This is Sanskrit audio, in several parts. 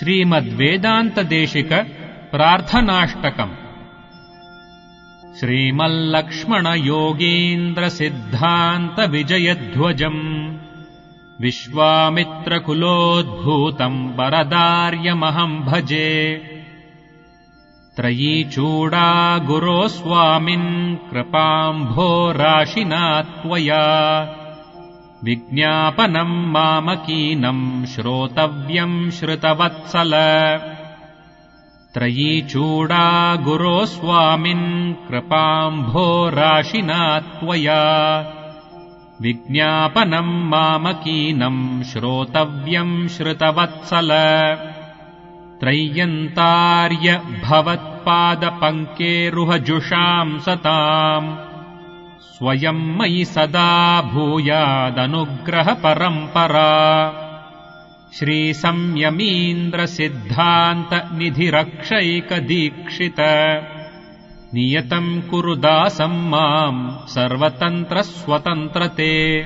श्रीमद्वेदान्तदेशिक प्रार्थनाष्टकम्। श्रीमल्लक्ष्मणयोगीन्द्रसिद्धान्तविजयध्वजम्। विश्वामित्रकुलोद्भूतम् वरदार्यमहम् भजे। त्रयीचूडा गुरो स्वामिन् कृपाम्भोराशिना त्वया विज्ञापनम् मामकीनम् श्रोतव्यम् श्रुतवत्सल। त्रयीचूडा गुरो स्वामिन् कृपाम्भोराशिना त्वया। विज्ञापनम् मामकीनम् श्रोतव्यम् श्रुतवत्सल। त्रय्यन्तार्य भवत्पादपङ्केरुहजुषाम् सताम् स्वयम् मयि सदा भूयादनुग्रहपरम्परा। श्रीसंयमीन्द्रसिद्धान्तनिधिरक्षैकदीक्षित। नियतम् कुरु दासम् माम् सर्वतन्त्रस्वतन्त्रते।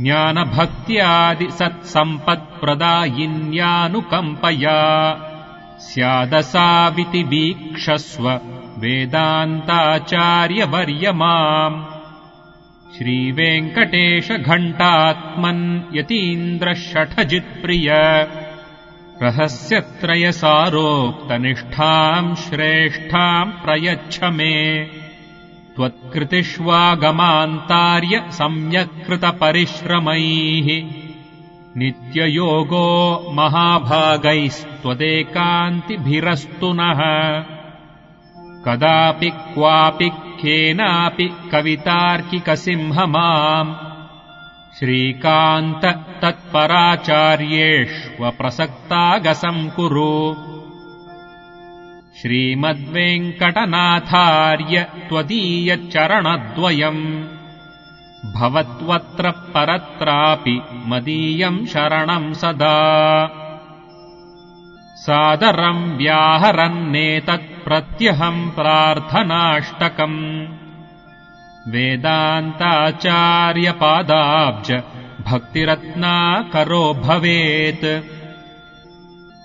ज्ञानभक्त्यादिसत्सम्पत्प्रदायिन्यानुकम्पया। स्यादसाविति वीक्षस्व वेदान्ताचार्यवर्यमाम्। श्रीवेङ्कटेशघण्टात्मन् यतीन्द्रषठजित्प्रिय। रहस्यत्रयसारोक्तनिष्ठाम् श्रेष्ठाम् प्रयच्छ मे। त्वत्कृतिष्वागमान्तार्य सम्यक्कृतपरिश्रमैः। नित्ययोगो महाभागैस्त्वदेकान्तिभिरस्तु नः कदापि क्वापि केनापि कवितार्किकसिंह माम् श्रीकान्त तत्पराचार्येष्वप्रसक्तागसम् कुरु श्रीमद्वेङ्कटनाथार्य त्वदीयचरणद्वयम्। भवत्वत्र परत्रापि मदीयम् शरणम् सदा सादरम् व्याहरन्नेतत्प्रत्यहम् प्रार्थनाष्टकम्। वेदान्ताचार्यपादाब्ज भक्तिरत्नाकरो भवेत्।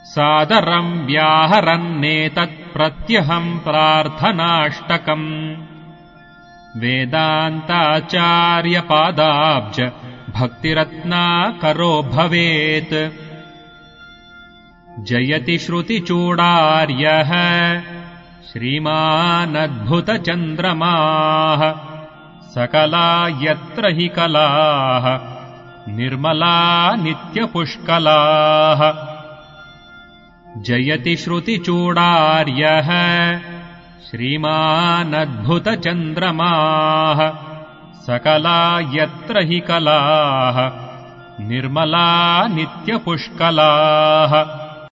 सादरम् व्याहरन्नेतत्प्रत्यहम् प्रार्थनाष्टकम्। वेदान्ताचार्यपादाब्ज भक्तिरत्नाकरो भवेत् जयति श्रुतिचूडार्यः श्रीमानद्भुतचन्द्रमाः सकला यत्र हि कलाः निर्मला नित्यपुष्कलाः जयति श्रुतिचूडार्यः श्रीमानद्भुतचन्द्रमाः सकला यत्र हि कलाः निर्मला नित्यपुष्कलाः